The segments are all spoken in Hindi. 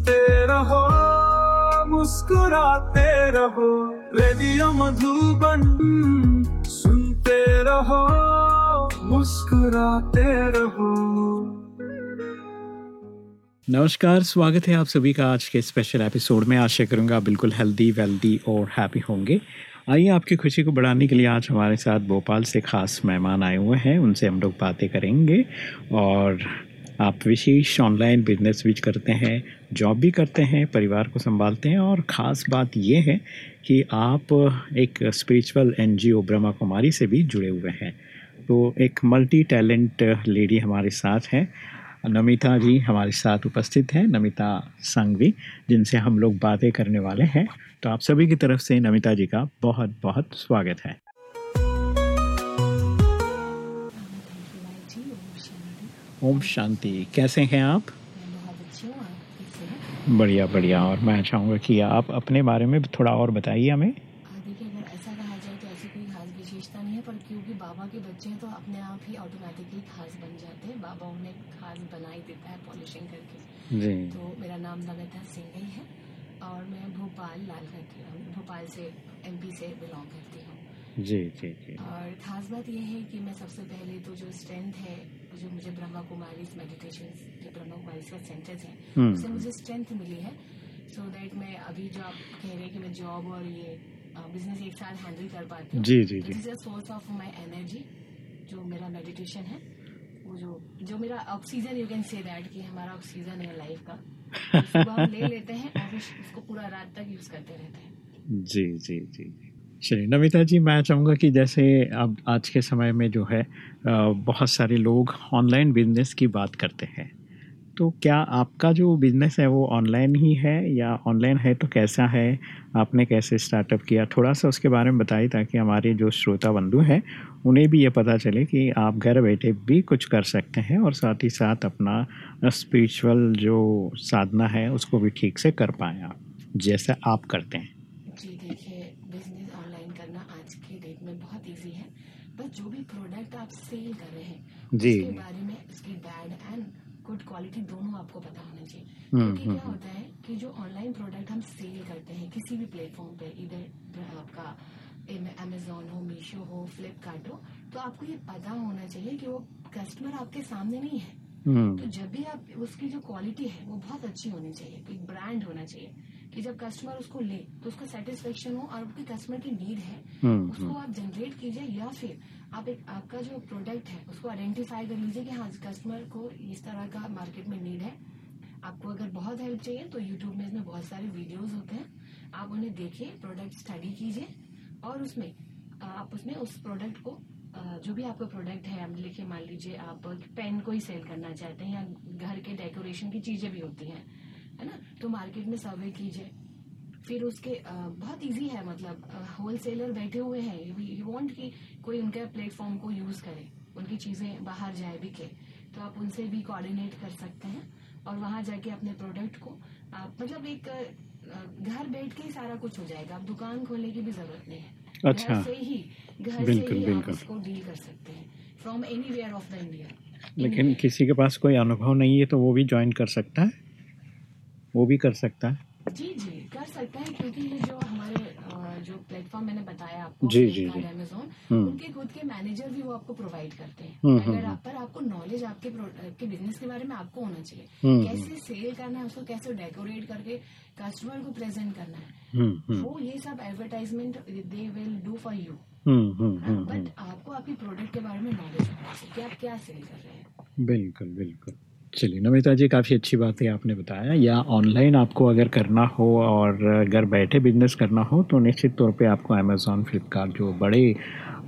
सुनते रहो, मुस्कुराते रहो, रेडियो मधुबन सुनते रहो, मुस्कुराते रहो। नमस्कार, स्वागत है आप सभी का आज के स्पेशल एपिसोड में। आशा करूँगा बिल्कुल हेल्दी वेल्दी और हैप्पी होंगे। आइए आपकी खुशी को बढ़ाने के लिए आज हमारे साथ भोपाल से खास मेहमान आए हुए हैं। उनसे हम लोग बातें करेंगे और आप विशेष ऑनलाइन बिज़नेस भी करते हैं जॉब भी करते हैं, परिवार को संभालते हैं और ख़ास बात ये है कि आप एक स्पिरिचुअल एनजीओ ब्रह्मा कुमारी से भी जुड़े हुए हैं। तो एक मल्टी टैलेंट लेडी हमारे साथ हैं। नमिता जी हमारे साथ उपस्थित हैं, नमिता संघवी, जिनसे हम लोग बातें करने वाले हैं। तो आप सभी की तरफ़ से नमिता जी का बहुत बहुत स्वागत है। ओम शांति। कैसे हैं आप? बढ़िया बढ़िया। और मैं चाहूँगा कि आप अपने बारे में थोड़ा और बताइए हमें। देखिए अगर ऐसा कहा जाए तो ऐसी कोई खास विशेषता नहीं है पर क्योंकि बाबा के बच्चे हैं तो अपने आप ही ऑटोमेटिकली खास बन जाते हैं। बाबा उन्हें खास बना ही देता है पॉलिशिंग करके। जी। तो मेरा नाम नमिता सिंह ही है। और मैं भोपाल लालगढ़ की हूँ। भोपाल से एमपी से बिलोंग करती हूँ। जी जी जी। और खास बात यह है कि मैं सबसे पहले तो जो स्ट्रेंथ है जो मुझे ब्रह्मा कुमारी मेडिटेशन जो ब्रह्मा कुमारी का सेंटर्स है हम्म, उससे मुझे स्ट्रेंथ मिली है। सो दैट मैं अभी जो आप कह रहे हैं कि मैं जॉब और ये बिज़नेस एक साथ हैंडल कर पाती हूँ जी जी जी। Is a source of my energy जो मेरा मेडिटेशन है वो जो जो मेरा oxygen you can say that कि हमारा ऑक्सीजन है लाइफ का। सुबह हम ले लेते हैं और उसको पूरा रात तक यूज़ करते रहते हैं। जी जी जी जी। चलिए, नमिता जी, मैं चाहूँगा कि जैसे अब आज के समय में जो है बहुत सारे लोग ऑनलाइन बिज़नेस की बात करते हैं। तो क्या आपका जो बिज़नेस है, वो ऑनलाइन ही है या ऑनलाइन है तो कैसा है? आपने कैसे स्टार्टअप किया? थोड़ा सा उसके बारे में बताइए ताकि हमारे जो श्रोता बंधु हैं, उन्हें भी ये पता चले कि आप घर बैठे भी कुछ कर सकते हैं और साथ ही साथ अपना स्पिरिचुअल जो साधना है, उसको भी ठीक से कर पाएँ आप, जैसा आप करते हैं जी देखिए बिज़नेस ऑनलाइन करना आज के डेट में बहुत इजी है बस जो भी प्रोडक्ट आप सेल कर रहे हैं। जी। उसके बारे में उसकी बैड एंड गुड क्वालिटी दोनों आपको पता होना चाहिए। हम्म, क्योंकि क्या हम्म, होता है कि जो ऑनलाइन प्रोडक्ट हम सेल करते हैं किसी भी प्लेटफॉर्म पे इधर आपका अमेजोन हो मीशो हो फ्लिपकार्ट हो तो आपको ये पता होना चाहिए कि वो कस्टमर आपके सामने नहीं है। तो हम्म, जब भी आप उसकी जो क्वालिटी है वो बहुत अच्छी होनी चाहिए एक ब्रांड होना चाहिए। कि जब कस्टमर उसको ले तो उसका सेटिस्फेक्शन हो और आपके कस्टमर की नीड है हम्म, उसको आप जनरेट कीजिए या फिर आप एक आपका जो प्रोडक्ट है उसको आइडेंटिफाई कर लीजिए कि हाँ कस्टमर को इस तरह का मार्केट में नीड है। आपको अगर बहुत हेल्प चाहिए तो यूट्यूब में इसमें बहुत सारे वीडियोज़ होते हैं। आप उन्हें देखिए प्रोडक्ट स्टडी कीजिए और उसमें आप उसमें उस प्रोडक्ट को जो भी आपका प्रोडक्ट है आप लिखिए मान लीजिए आप पेन को ही सेल करना चाहते हैं या घर के डेकोरेशन की चीज़ें भी होती हैं। है ना? तो मार्केट में सर्वे कीजिए। फिर उसके बहुत इजी है मतलब होल सेलर बैठे हुए हैं। यू वांट कि कोई उनके प्लेटफॉर्म को यूज़ करे उनकी चीज़ें बाहर जाए बिके। तो आप उनसे भी कोऑर्डिनेट कर सकते हैं और वहाँ जाके अपने प्रोडक्ट को आप मतलब एक घर बैठ के ही सारा कुछ हो जाएगा। आप दुकान खोलने की भी ज़रूरत नहीं है। अच्छा। घर से ही घर से ही आप उसको डील कर सकते हैं from anywhere of the India लेकिन किसी के पास कोई अनुभव नहीं है तो वो भी ज्वाइन कर सकता है? वो भी कर सकता है। जी जी कर सकते हैं क्योंकि ये जो हमारे जो प्लेटफॉर्म मैंने बताया आपको जी, जी, जी। अमेजोन हम्म। उनके खुद के मैनेजर भी वो आपको प्रोवाइड करते हैं। हम्म, अगर हम्म, आप पर आपको नॉलेज आपके आपके बिज़नेस के बारे में आपको होना चाहिए कैसे सेल करना है उसको कैसे डेकोरेट करके कस्टमर को प्रेजेंट करना है। वो ये सब advertisement they will do for you but आपको आपके प्रोडक्ट के बारे में नॉलेज होना चाहिए कि आप क्या सेल कर रहे हैं। बिल्कुल बिल्कुल। चलिए, नमिता जी, काफ़ी अच्छी बात है आपने बताया। या ऑनलाइन आपको अगर करना हो और घर बैठे बिज़नेस करना हो तो निश्चित तौर पे आपको अमेज़ॉन फ्लिपकार्ट जो बड़े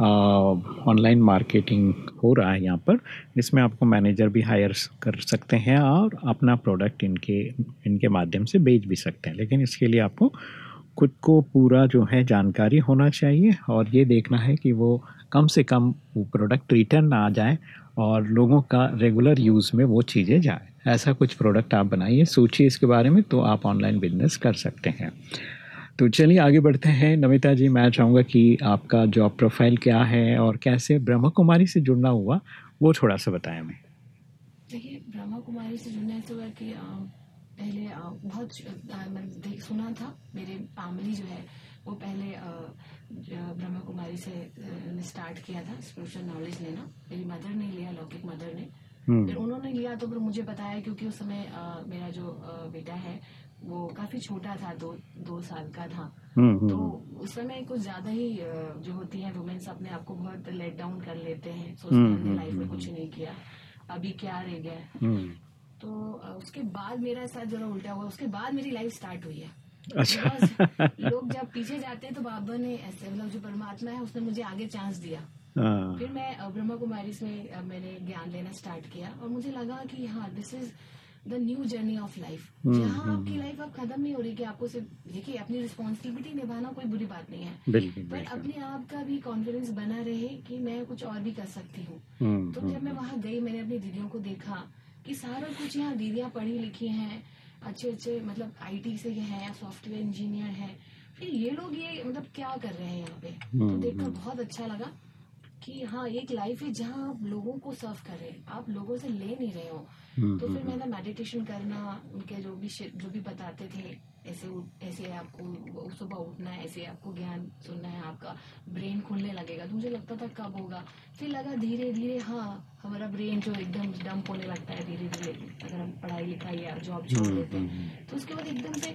ऑनलाइन मार्केटिंग हो रहा है यहाँ पर, इसमें आपको मैनेजर भी हायर कर सकते हैं और अपना प्रोडक्ट इनके इनके माध्यम से बेच भी सकते हैं। लेकिन इसके लिए आपको खुद को पूरा जो है जानकारी होना चाहिए और ये देखना है कि वो कम से कम वो प्रोडक्ट रिटर्न आ जाए और लोगों का रेगुलर यूज़ में वो चीज़ें जाए। ऐसा कुछ प्रोडक्ट आप बनाइए, सोचिए इसके बारे में तो आप ऑनलाइन बिज़नेस कर सकते हैं। तो चलिए आगे बढ़ते हैं। नमिता जी, मैं चाहूँगा कि आपका जॉब प्रोफ़ाइल क्या है और कैसे ब्रह्मा कुमारी से जुड़ना हुआ, वो थोड़ा सा बताएँ हमें। देखिए ब्रह्मा कुमारी से जुड़ने से हुआ कि पहले बहुत मैंने सुना था, मेरे फैमिली जो है, वो पहले ब्रह्मा कुमारी से स्टार्ट किया था स्पिरिचुअल नॉलेज लेना। मेरी मदर ने लिया लौकिक मदर ने। हम्म। फिर उन्होंने लिया तो फिर मुझे बताया क्योंकि उस समय मेरा जो बेटा है वो काफ़ी छोटा था दो दो साल का था। हम्म, हम्म, तो उस समय कुछ ज़्यादा ही जो होती है वुमेन्स अपने आप को बहुत लेट डाउन कर लेते हैं। सोचते हैं लाइफ में कुछ नहीं किया। अभी क्या रह गया? तो उसके बाद मेरा साथ जरा उल्टा हुआ उसके बाद मेरी लाइफ स्टार्ट हुई है। अच्छा। लोग जब पीछे जाते हैं तो बाबा ने ऐसे मतलब जो परमात्मा है उसने मुझे आगे चांस दिया। हाँ। फिर मैं ब्रह्मा कुमारी से मैंने ज्ञान लेना स्टार्ट किया और मुझे लगा कि हाँ this is the new journey of life जहाँ हम्म, आपकी लाइफ हम्म। अब खत्म नहीं हो रही कि आपको सिर्फ़ देखिए अपनी रिस्पॉन्सिबिलिटी निभाना कोई बुरी बात नहीं है। पर अपने आप का भी कॉन्फिडेंस बना रहे कि मैं कुछ और भी कर सकती हूँ। हम्म, तो जब मैं वहाँ गई मैंने अपनी दीदियों को देखा कि सारा कुछ यहाँ दीदियाँ पढ़ी लिखी हैं अच्छे अच्छे मतलब आईटी से ये हैं सॉफ्टवेयर इंजीनियर हैं। फिर ये लोग ये मतलब क्या कर रहे हैं यहाँ पे? तो हम्म, देखकर हम्म। बहुत अच्छा लगा कि हाँ एक लाइफ है जहाँ आप लोगों को सर्व कर रहे हैं। आप लोगों से ले नहीं रहे हो। हम्म, तो फिर मैंने मेडिटेशन करना उनके जो भी जो भी बताते थे ऐसे ऐसे आपको सुबह उठना है ऐसे आपको ज्ञान सुनना है आपका ब्रेन खुलने लगेगा। तो मुझे लगता था कब होगा। फिर लगा धीरे धीरे हाँ हमारा ब्रेन जो एकदम डंप होने लगता है धीरे धीरे। अगर हम पढ़ाई लिखाई या जॉब छोड़ हम्म, देते हैं हम्म, हम्म। तो उसके बाद एकदम से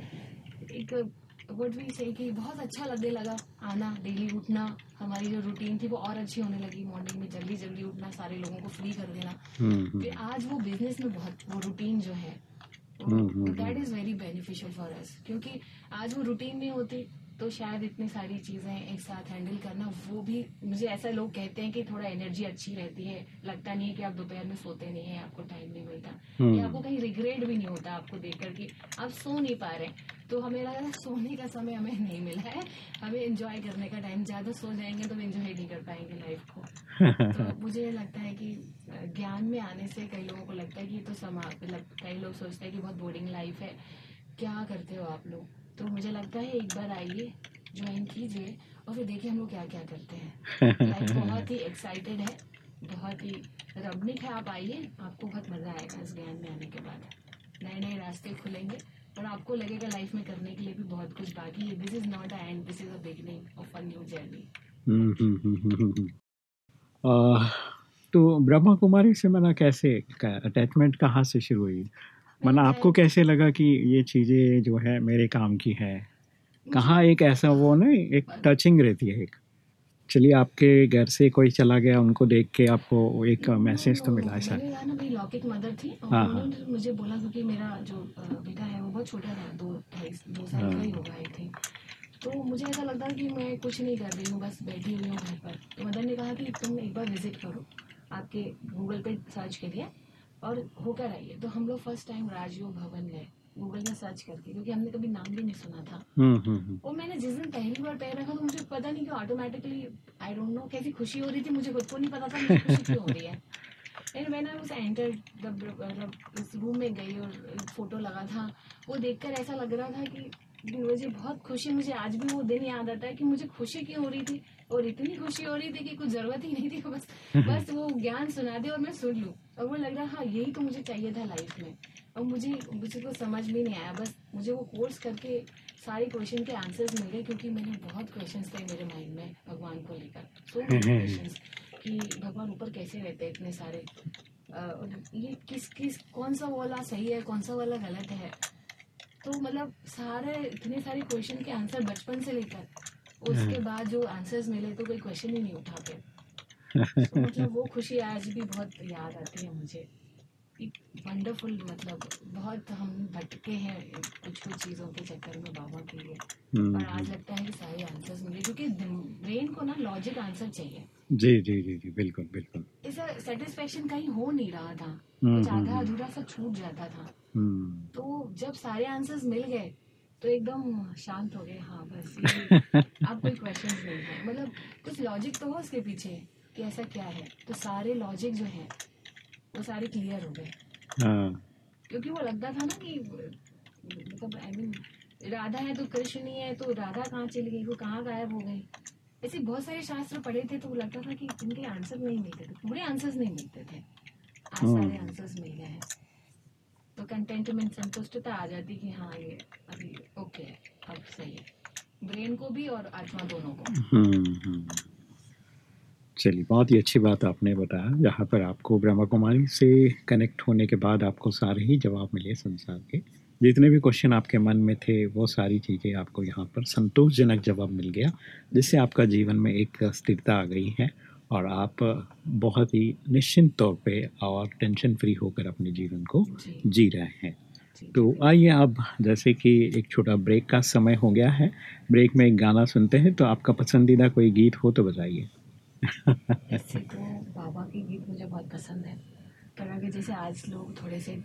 एक वर्ड भी सही कि बहुत अच्छा लगने लगा। आना डेली उठना हमारी जो रूटीन थी वो और अच्छी होने लगी। मॉर्निंग में जल्दी जल्दी उठना सारे लोगों को फ्री कर देना। फिर आज वो बिज़नेस में बहुत वो रूटीन जो है that is very beneficial for us क्योंकि आज वो रूटीन में होती। तो शायद इतनी सारी चीज़ें एक साथ हैंडल करना वो भी मुझे ऐसा लोग कहते हैं कि थोड़ा एनर्जी अच्छी रहती है। लगता नहीं है कि आप दोपहर में सोते नहीं है आपको टाइम नहीं मिलता। हम्म। या आपको कहीं रिग्रेट भी नहीं होता आपको देख कर कि आप सो नहीं पा रहे तो हमें लगा सोने का समय हमें नहीं मिला है। हमें एंजॉय करने का टाइम ज़्यादा सो जाएँगे तो एंजॉय नहीं कर पाएँगे लाइफ को। तो मुझे लगता है कि ज्ञान में आने से कई लोगों को लगता है कि तो समाज मतलब कई लोग सोचते हैं कि बहुत बोरिंग लाइफ है। क्या करते हो आप लोग? तो मुझे लगता है एक बार आइए ज्वाइन कीजिए और फिर देखिए हम लोग क्या क्या करते हैं। बहुत ही एक्साइटेड है, बहुत ही रबनिक है, आप आइए, आपको बहुत मज़ा आएगा इस ज्ञान में आने के बाद। नए नए रास्ते खुलेंगे और आपको लगेगा लाइफ में करने के लिए भी बहुत कुछ बाकी है। This is not a end this is a beginning of a new journey तो ब्रह्मा कुमारी से मना कैसे? अटैचमेंट कहाँ से शुरू हुई? मतलब आपको कैसे लगा कि ये चीज़ें जो है मेरे काम की है? कहाँ एक ऐसा वो ना एक टचिंग रहती है एक। चलिए आपके घर से कोई चला गया उनको देख के आपको एक मैसेज तो मिला है मेरी लौकिक मदर थी और हाँ, हाँ। मुझे बोला क्योंकि मेरा जो बेटा है वो बहुत छोटा था दो दो साल का ही हाँ। होगा आई थी तो मुझे ऐसा लगता कि मैं कुछ नहीं कर रही हूँ बस बैठी हुई हूँ घर पर। तो मदर ने कहा कि तुम एक बार विज़िट करो आपके गूगल पे सर्च करिए। और होकर आइए तो हम लोग फ़र्स्ट टाइम राजयोग भवन गए गूगल में सर्च करके क्योंकि हमने कभी नाम भी नहीं सुना था। हम्म, हम्म, हम्म। और मैंने जिस दिन पहली बार पैर रखा तो मुझे पता नहीं क्यों ऑटोमेटिकली आई डोंट नो कैसी खुशी हो रही थी मुझे खुद को नहीं पता था मुझे खुशी क्यों हो रही है। एंड मैंने उस एंटर मतलब इस रूम में गई और फ़ोटो लगा था। वो देखकर ऐसा लग रहा था कि मुझे बहुत खुशी। मुझे आज भी वो दिन याद आता है कि मुझे खुशी क्यों हो रही थी और इतनी खुशी हो रही थी कि कुछ ज़रूरत ही नहीं थी बस बस वो ज्ञान सुना दे और मैं सुन लूँ। और वो लग रहा हाँ यही तो मुझे चाहिए था लाइफ में। और मुझे मुझे को समझ भी नहीं आया। बस मुझे वो कोर्स करके सारे क्वेश्चन के आंसर्स मिल गए क्योंकि मैंने बहुत क्वेश्चन थे मेरे माइंड में भगवान को लेकर। सो क्वेश्चन कि भगवान ऊपर कैसे रहते हैं इतने सारे। ये किस किस कौन सा वाला सही है कौन सा वाला गलत है? तो मतलब सारे इतने सारे क्वेश्चन के आंसर बचपन से लेकर उसके हाँ। बाद जो आंसर्स मिले तो कोई क्वेश्चन ही नहीं उठा के। तो मतलब वो खुशी आज भी बहुत याद आती है मुझे। वंडरफुल मतलब बहुत हम भटके हैं कुछ कुछ चीज़ों के चक्कर में बाबा के लिए। हम्म, पर आज लगता है कि सारे आंसर्स मिले क्योंकि ब्रेन को ना लॉजिक आंसर चाहिए। जी जी जी जी बिल्कुल बिल्कुल। इसका सेटिस्फेक्शन कहीं हो नहीं रहा था। हम्म, कुछ आधा हम्म, अधूरा सा छूट जाता था। हम्म, तो जब सारे आंसर्स मिल गए तो एकदम शांत हो गए। हाँ बस अब कोई क्वेश्चन नहीं है। मतलब कुछ लॉजिक तो हो उसके पीछे कि ऐसा क्या है? तो सारे लॉजिक जो है वो सारे क्लियर हो गए। हाँ। क्योंकि वो लगता था ना कि मतलब आई मीन राधा है तो कृष्ण नहीं है तो राधा कहाँ चली गई? वो कहाँ गायब हो गई? ऐसे बहुत सारे शास्त्र पढ़े थे तो वो लगता था कि इनके आंसर नहीं मिलते थे। पूरे आंसर्स नहीं मिलते थे। आज हम्म। सारे आंसर्स मिल गए हैं। तो कंटेंटमेंट संतुष्टता आ जाती कि हाँ ये अभी ओके है अब सही है। ब्रेन को भी और आत्मा दोनों को। हम्म, हम्म। चलिए बहुत ही अच्छी बात आपने बताया। जहाँ पर आपको ब्रह्मा कुमारी से कनेक्ट होने के बाद आपको सारे ही जवाब मिले संसार के। जितने भी क्वेश्चन आपके मन में थे वो सारी चीज़ें आपको यहाँ पर संतोषजनक जवाब मिल गया जिससे आपका जीवन में एक स्थिरता आ गई है। और आप बहुत ही निश्चिंत तौर पे और टेंशन फ्री होकर अपने जीवन को जी। जी रहे हैं। तो आइए अब जैसे कि एक छोटा ब्रेक का समय हो गया है ब्रेक में एक गाना सुनते हैं तो आपका पसंदीदा कोई गीत हो तो बताइए। तो बाबा के गीत मुझे बहुत पसंद है पर अगर जैसे आज लोग थोड़े से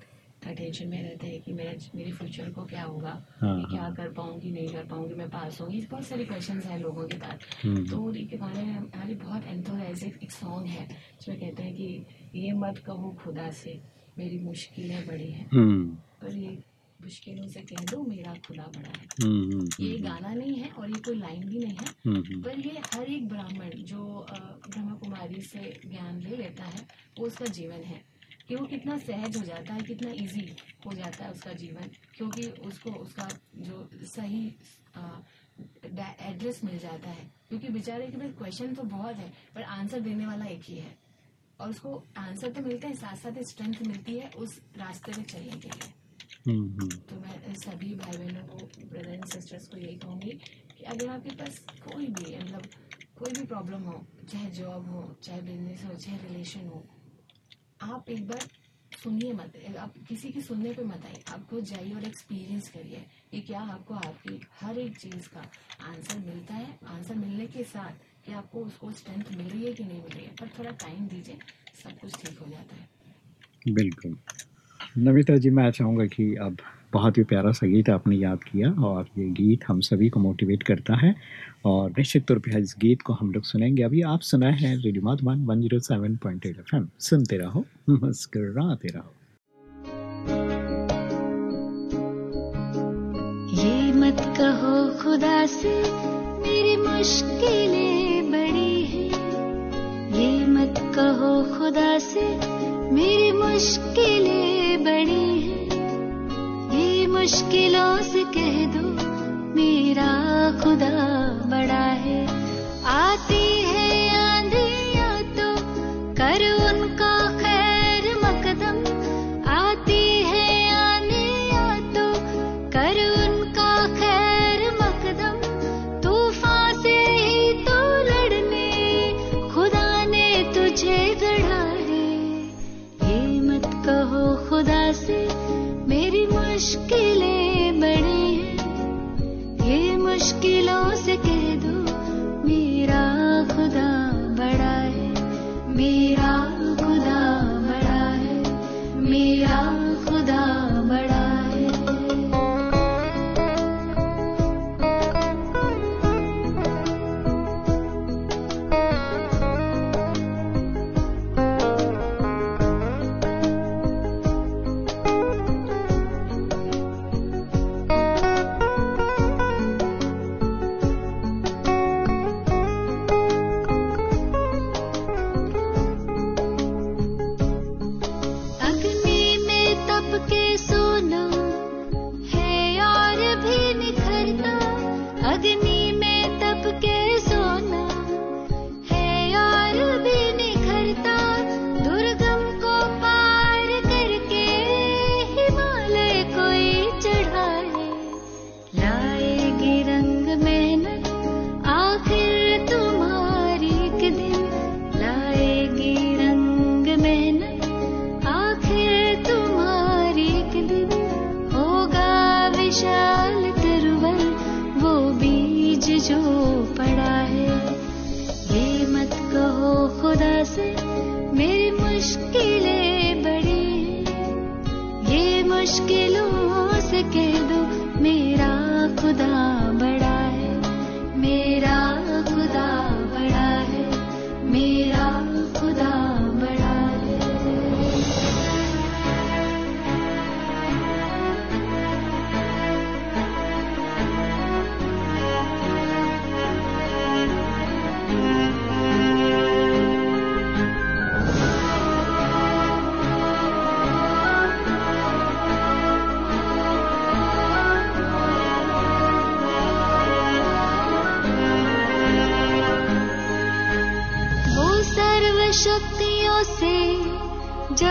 टेंशन में रहते हैं कि मेरा मेरे फ्यूचर को क्या होगा? हाँ, मैं क्या हाँ। कर पाऊँगी नहीं कर पाऊँगी? मैं पास होंगी बहुत सारे क्वेश्चन हैं लोगों के पास। हम्म, तो उन्हीं के बारे में हमारी बहुत एंथोराइजिक एक सॉन्ग है जिसमें कहते हैं कि ये मत कहो खुदा से मेरी मुश्किलें बड़ी हैं। हम्म, पर ये मुश्किलों से कह दो मेरा खुदा बड़ा है। हम्म, ये गाना नहीं है और ये कोई लाइन भी नहीं है पर ये हर एक ब्राह्मण जो ब्रह्मा कुमारी से ज्ञान ले लेता है वो उसका जीवन है। कि वो कितना सहज हो जाता है कितना इजी हो जाता है उसका जीवन क्योंकि उसको उसका जो सही एड्रेस मिल जाता है। क्योंकि बेचारे के पास क्वेश्चन तो बहुत है पर आंसर देने वाला एक ही है। और उसको आंसर तो मिलते हैं साथ साथ स्ट्रेंथ मिलती है उस रास्ते में चलने के लिए। हम्म, हम्म, तो मैं सभी भाई बहनों को ब्रदर एंड सिस्टर्स को यही कहूँगी कि अगर आपके पास कोई भी मतलब कोई भी प्रॉब्लम हो चाहे जॉब हो चाहे बिज़नेस हो चाहे रिलेशन हो आप एक बार सुनिए मत, आप किसी की सुनने पे मत आइए। आप खुद जाइए और एक्सपीरियंस करिए कि क्या आपको आपकी हर एक चीज़ का आंसर मिलता है। आंसर मिलने के साथ कि आपको उसको स्ट्रेंथ मिल रही है कि नहीं मिल रही है। पर थोड़ा टाइम दीजिए, सब कुछ ठीक हो जाता है। बिल्कुल। नमिता जी, मैं चाहूँगा कि अब बहुत ही प्यारा सा गीत आपने याद किया और ये गीत हम सभी को मोटिवेट करता है। और निश्चित तौर पे इस गीत को हम लोग सुनेंगे। अभी आप सुनाए हैं radio Madhavan one zero seven point eight F M सुनते रहो, मुस्कराते रहो। ये मत कहो खुदा से, मेरी मुश्किलें बड़ी हैं। ये मत कहो खुदा से, मेरी मुश्किलें बड़ी हैं। ये मुश्किलों से कह दो मेरा खुदा बड़ा है आती है ये मुश्किलों से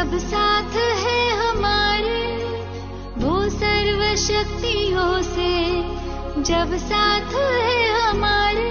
जब साथ है हमारे वो सर्वशक्तियों से जब साथ है हमारे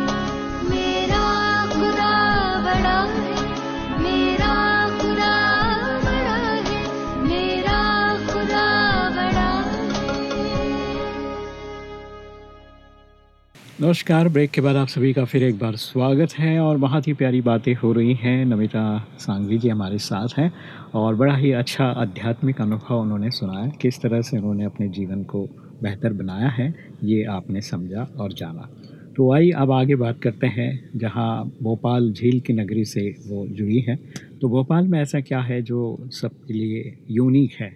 नमस्कार, ब्रेक के बाद आप सभी का फिर एक बार स्वागत है और बहुत ही प्यारी बातें हो रही हैं। नमिता सांगवी जी हमारे साथ हैं और बड़ा ही अच्छा आध्यात्मिक अनुभव उन्होंने सुनाया किस तरह से उन्होंने अपने जीवन को बेहतर बनाया है, ये आपने समझा और जाना। तो आई अब आगे बात करते हैं, जहाँ भोपाल झील की नगरी से वो जुड़ी है। तो भोपाल में ऐसा क्या है जो सबके लिए यूनिक है?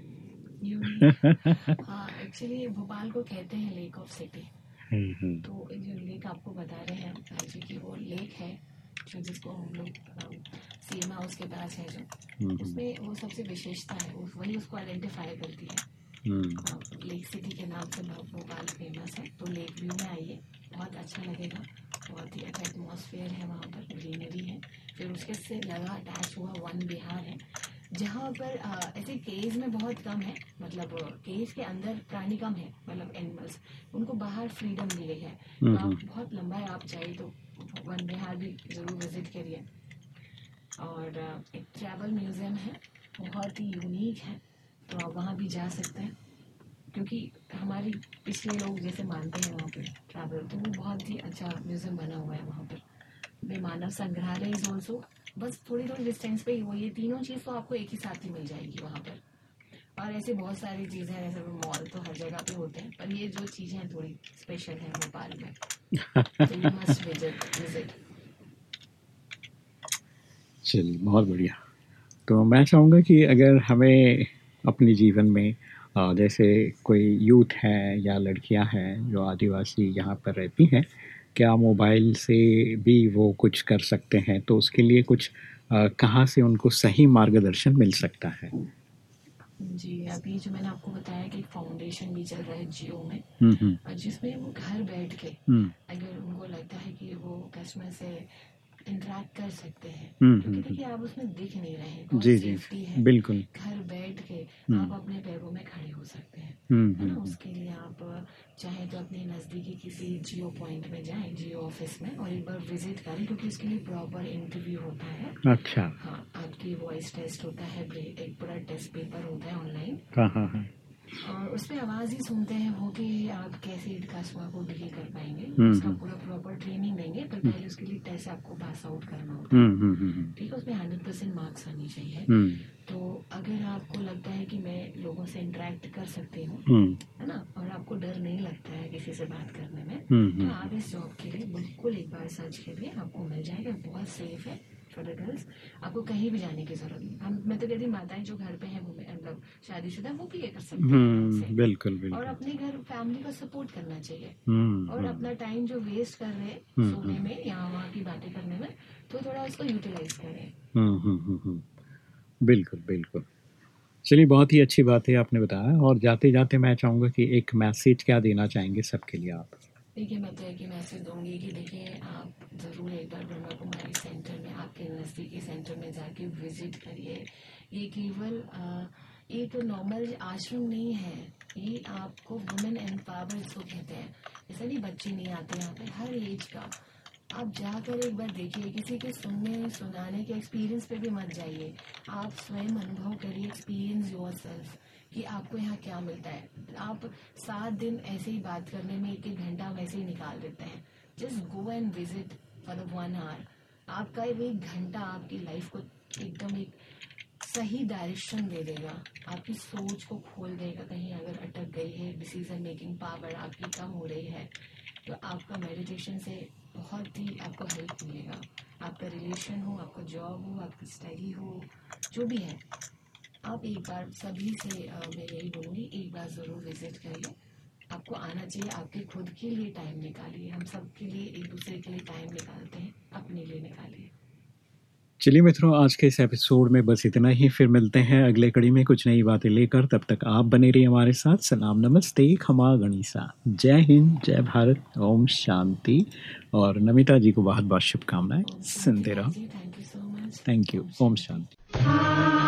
हाँ एक्चुअली भोपाल को कहते हैं लेक ऑफ़ सिटी तो जो लेक आपको बता रहे हैं जी की वो लेक है जो जिसको हम लोग सीएम हाउस के पास है जो। हम्म, उसमें वो सबसे विशेषता है उस- वही उसको आइडेंटिफाई करती है। हम्म, लेक सिटी के नाम से भोपाल फ़ेमस है तो लेक व्यू में आइए बहुत अच्छा लगेगा। बहुत ही अच्छा एटमॉस्फेयर है वहाँ पर ग्रीनरी है। फिर उसके से लगा अटैच हुआ वन बिहार है। जहाँ पर ऐसे केज में बहुत कम है मतलब केज के अंदर प्राणी कम है मतलब एनिमल्स उनको बाहर फ्रीडम गई है। तो हम्म, आप बहुत लंबा है आप चाहिए तो वन बिहार भी ज़रूर विज़िट करिए। और एक ट्रैवल म्यूज़ियम है बहुत ही यूनिक है तो आप वहाँ भी जा सकते हैं। क्योंकि हमारी पिछले लोग जैसे मानते हैं वहाँ पर ट्रैवल तो वो बहुत ही अच्छा म्यूज़ियम बना हुआ है वहाँ पर। मानव संग्रहालय इज़ ऑल्सो बस थोड़ी थोड़ी डिस्टेंस पे ही वो ये तीनों चीज़ तो आपको एक ही साथ ही मिल जाएगी वहाँ पर। और ऐसे बहुत सारी चीज़ें हैं जैसे मॉल तो हर जगह पे होते हैं पर ये जो चीज़ें हैं थोड़ी स्पेशल है भोपाल में। तो मस्ट विज़िट विज़िट चलिए बहुत बढ़िया। तो मैं चाहूँगा कि अगर हमें अपने जीवन में जैसे कोई यूथ है या लड़कियाँ हैं जो आदिवासी यहाँ पर रहती हैं क्या मोबाइल से भी वो कुछ कर सकते हैं? तो उसके लिए कुछ कहाँ से उनको सही मार्गदर्शन मिल सकता है? जी अभी जो मैंने आपको बताया कि फाउंडेशन भी चल रहा है जियो में हम्म, हम्म, और जिसमें वो घर बैठ के हम्म, अगर उनको लगता है कि वो कस्टमर से इंटरेक्ट कर सकते हैं। हम्म, क्योंकि हम्म, देखिए आप उसमें दिख नहीं रहे जी जी है। बिल्कुल। घर बैठ के हम्म। आप अपने पैरों में खड़े हो सकते हैं हम्म, है ना? हम्म, उसके लिए आप चाहे तो अपने नज़दीकी किसी जियो पॉइंट में जाए जियो ऑफ़िस में और एक बार विज़िट करें क्योंकि उसके लिए प्रॉपर इंटरव्यू होता है। अच्छा। हाँ आपकी वॉइस टेस्ट होता है एक पूरा टेस्ट पेपर होता है ऑनलाइन। और उसमें आवाज़ ही सुनते हैं हो कि आप कैसे कस्टमर को डील कर पाएँगे। हम्म, उसका हम्म। पूरा प्रॉपर ट्रेनिंग देंगे पर पहले उसके लिए टेस्ट आपको पास आउट करना होता है। हम्म, हम्म, हम्म, ठीक है उसमें हंड्रेड परसेंट मार्क्स आनी चाहिए। हम्म, तो अगर आपको लगता है कि मैं लोगों से इंटरेक्ट कर सकती हूँ हम्म, है ना? और आपको डर नहीं लगता है किसी से बात करने में हम्म, तो हम्म, आप इस जॉब के लिए बिल्कुल एक बार सर्च करिए आपको मिल जाएगा बहुत सेफ़ है। फॉर गर्ल्स आपको कहीं भी जाने की ज़रूरत नहीं। हम मैं तो कहती माताएँ जो घर पे हैं वो मतलब शादीशुदा वो भी ये कर सकते हैं हम्म उनसे। बिल्कुल और अपने घर फैमिली को सपोर्ट करना चाहिए। हम्म और हम्म, अपना टाइम जो वेस्ट कर रहे हैं सोने में या वहाँ की बातें करने में तो थोड़ा उसको यूटिलाइज करें। बिल्कुल बिल्कुल। चलिए बहुत ही अच्छी बात है आपने बताया। और जाते जाते मैं चाहूँगा कि एक मैसेज क्या देना चाहेंगे सबके लिए आप? देखिए मैं तो एक ही मैसेज दूँगी कि देखिए, आप ज़रूर एक बार ब्रह्मा कुमारी सेंटर में, आपके नज़दीकी सेंटर में जाके विज़िट करिए। ये केवल एक नॉर्मल आश्रम नहीं है। ये आपको वुमेन एम्पावर इसको कहते हैं। ऐसा नहीं, बच्चे नहीं आते यहाँ पे, हर एज का। आप जाकर एक बार देखिए, किसी के सुनने, सुनाने के एक्सपीरियंस पे भी मत जाइए। आप स्वयं अनुभव करिए एक्सपीरियंस योर सेल्फ कि आपको यहाँ क्या मिलता है? आप सात दिन ऐसे ही बात करने में एक एक घंटा वैसे ही निकाल देते हैं। Just go and visit for the one hour आपका एक घंटा आपकी लाइफ को एकदम एक सही डायरेक्शन दे देगा। आपकी सोच को खोल देगा कहीं अगर अटक गई है डिसीज़न मेकिंग पावर आपकी कम हो रही है तो आपका मेडिटेशन से बहुत ही आपको हेल्प मिलेगा। आपका रिलेशन हो, आपका जॉब हो, आपकी स्टडी हो, जो भी है। आप एक बार सभी से मैं यही बोलूँगी एक बार ज़रूर विज़िट करिए। आपको आना चाहिए आपके खुद के लिए टाइम निकालिए। हम सब के लिए एक दूसरे के लिए टाइम निकालते हैं अपने लिए निकालिए। चलिए मित्रों आज के इस एपिसोड में बस इतना ही। फिर मिलते हैं अगले कड़ी में कुछ नई बातें लेकर। तब तक आप बने रहिए हमारे साथ। सलाम नमस्ते खमा गणिसा। जय हिंद जय भारत। ओम शांति। और नमिता जी को बहुत बहुत शुभकामनाएँ। सुनते रहो। Thank you so much thank you ओम शांति।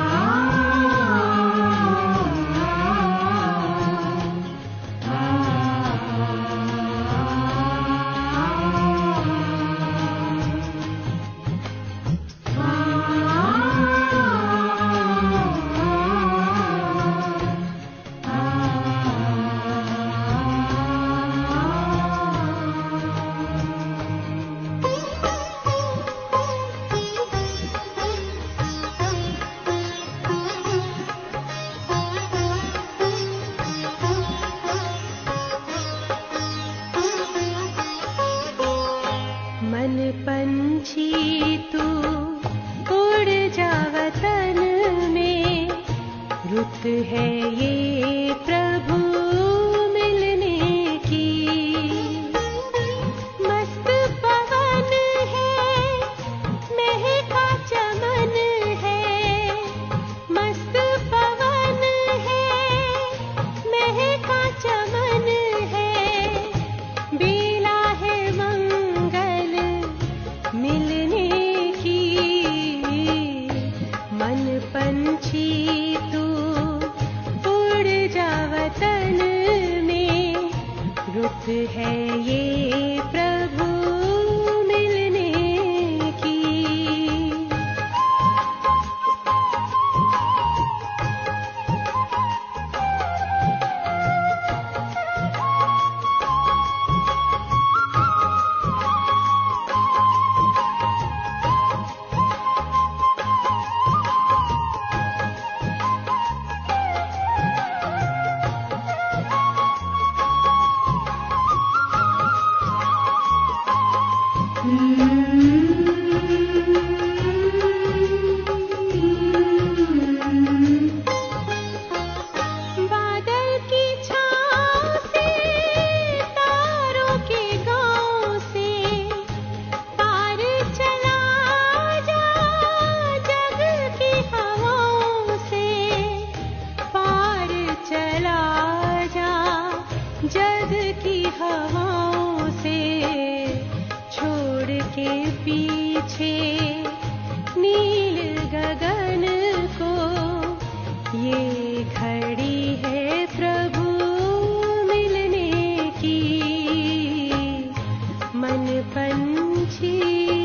पंछी